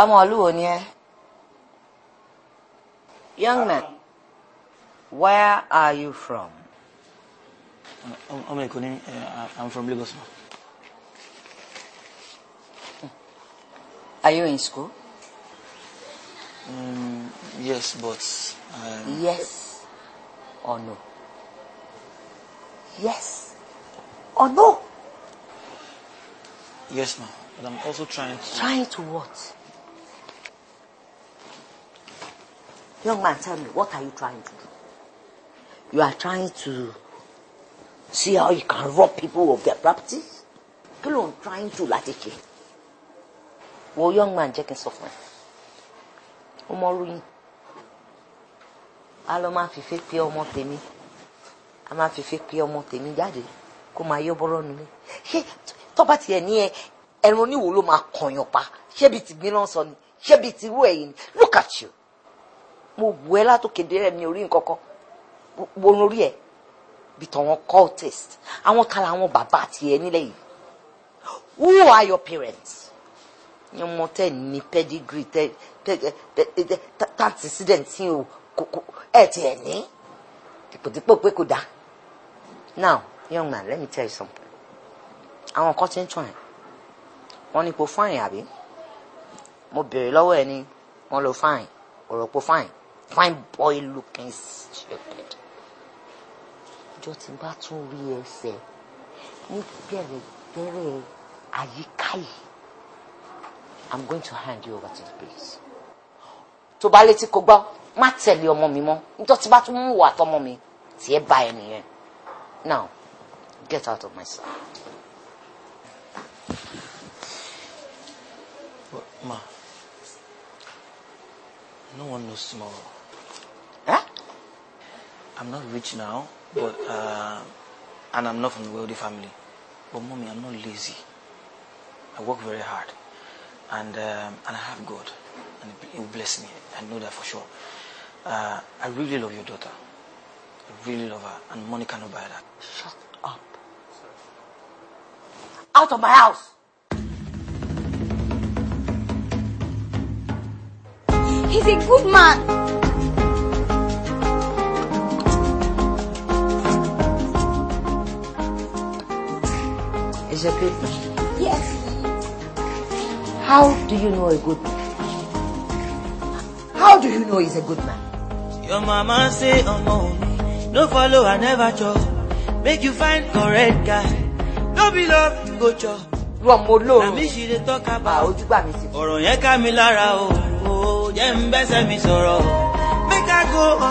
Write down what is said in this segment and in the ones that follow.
ọmọ ìlú wo ni ẹ. young man where are you from. ọmọ èkó ni i'm from Lagos ma. are you in school. Um, yes but. Um, yes or no. yes or no. yes ma but i'm also trying to. trying to what. Young man, tell me, what are you trying to do? You are trying to see how you can rob people of their properties? Kí ló trying to láti ṣe? Wo young man jẹ́ kí n sọ fún ẹ. Ó mọ ròyìn. A lọ máa fìfẹ́ pé ọmọ tèmi. A máa fìfẹ́ pé ọmọ tèmi jáde kó máa yọ bọ́rọ́ nulẹ̀. Ṣé tọ́ba tiẹ̀ ní ẹ ẹran oníwo ló máa kọ̀yàn pa? Ṣé bí ti gbin náà sọ ni? Ṣé bí ti rú ẹ̀yìn ni? Look at you mo wù ẹ́ látòkèdè rẹ̀ mi ò rí nǹkan kan wo lórí ẹ̀ bí tọ̀wọ́n cultist àwọn kan làwọn bàbá tiẹ̀ nílẹ̀ yìí who are your parents yẹn mo tẹ́ ní pedigree tẹ́ antecedent tí o ẹ̀ tiẹ̀ ní dípòdípò pé kò dá now young man let me tell you something àwọn kan ti ń tún ẹ̀ wọ́n ní kò fáìn àbí mo béèrè lọ́wọ́ ẹ̀ ni wọ́n lo fáìn pò fáìn fine boy looking stupid. ìjọ tí n bá tún rí ẹsẹ̀ ní bẹ̀rẹ̀ bẹ̀rẹ̀ àyíká yìí i'm going to hand you over to the police. tó bá létí kó gbọ́ má tẹ̀lé ọmọ mi mọ́ nítorí tí bá tún mú wà tọmọ mi tí ẹ bá ẹ nìyẹn now get out of my sight. ma no one knows tomorrow. Huh? I'm not rich now, but uh, and I'm not from a wealthy family. But mommy, I'm not lazy. I work very hard, and um, and I have God, and He will bless me. I know that for sure. Uh, I really love your daughter. I really love her, and money cannot buy that. Shut up. Out of my house. He's a good man. Is a good man. Yes. How do you know a good man? How do you know he's a good man? Your mama say, oh no, no follow, I never chop. Make you find correct guy. No be love, you go chop. Irú ọmọ olóòrùn. she dey talk Ah, about. ojúgbà mi ti. Ọ̀rọ̀ yẹn ká mi lára o. o, Jẹ́ ń bẹ́sẹ̀ mi sọ̀rọ̀. Make I go o.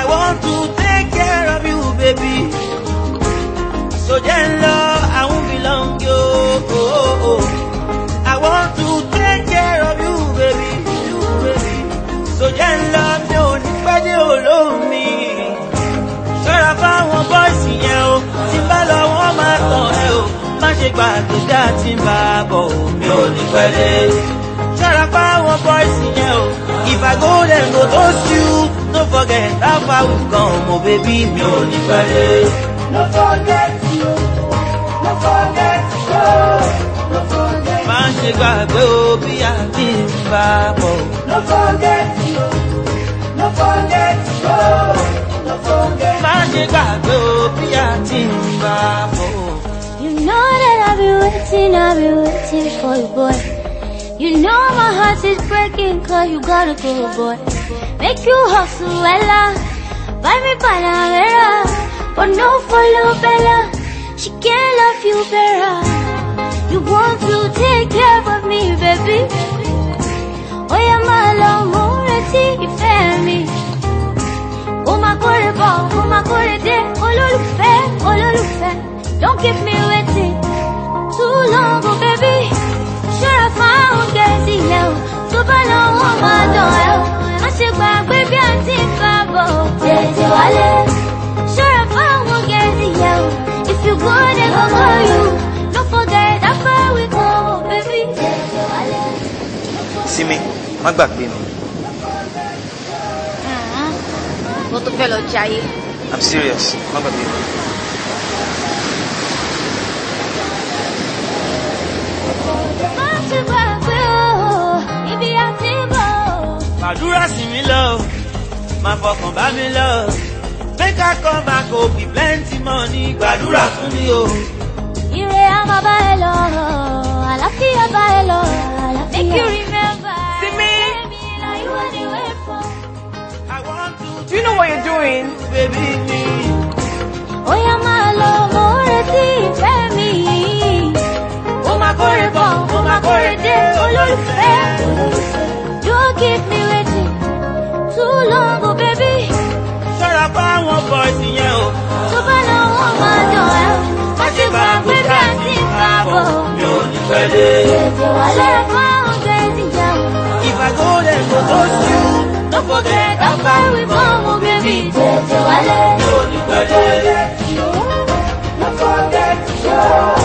I want to take care of you, baby. So jẹ́ ń lọ, I won't belong yo. Oh, oh. I want to take care of you, baby. You, baby. So jẹ́ ń lọ, gbàgbé bí a ti ń bá a bọ̀ o. Mi ò ní pẹ́ dé. Ṣọ́ra fáwọn bọ́ìsì yẹn o. If I go there, go toast you. No forget how far we come, mo baby. Mi ò ní pẹ́ dé. No forget you. No forget you. No forget. Má ṣe gbàgbé o bí a ti ń bá bọ̀. No forget you. No forget you. No forget. Má ṣe gbàgbé o bí a ti ń bá bọ̀. You know that I've been waiting, I've been waiting for you, boy. You know my heart is breaking, cause you gotta go, boy. Make you hustle, Ella. Buy me Panamera, but no follow Bella. She can't love you better. You want to take care of me, baby. Oh, yeah, my love, more ìfẹ́ mi. Ó máa kórè bọ̀, ó máa kórè dé, olólùfẹ́, olólùfẹ́. Don't keep me waiting o. Má ṣe gbàgbé bí a ti ń bá. Tètè wálé. Ṣọ́ra fáwọn gẹ̀ẹ́sì yẹn o, if you go they go call you. Don't forget how far we come, baby. Tètè wálé. Simi, má gbàgbé mi. Uh-huh. Mo tó fẹ́ lọ jayé. I'm serious. Má gbàgbé mi. Má ṣe gbàgbé Fàdúrà sí mi lọ, máa fọkàn bá mi lọ. Make I come back o be plenty money, gbàdúrà fún mi o. Ire máa bá ẹ lọ, àlàáfíà bá ẹ lọ, àlàáfíà. Make you remember. See me? Now you are the way for. I want to Do you know what you're doing? baby me. Oya máa lọ, mo ń retí ìfẹ́ mi. Ó máa kórè bọ̀, ó máa kórè dé, olólùfẹ́. Don't keep me polongo baby. Ṣọ́ra bá wọn bọ̀ ìsìnyẹn o. Tó bá lọ wọ́n máa dọ̀ ẹ́. Má ti bá pé bí a ti ń bá bọ̀. Mi ní fẹ́ dé. Ṣọ́ra bá wọn gbé o. If I go there, go go see you. Don't forget how far we come, oh baby. Tètè wálé. Mi ò ní fẹ́ dé. Don't forget.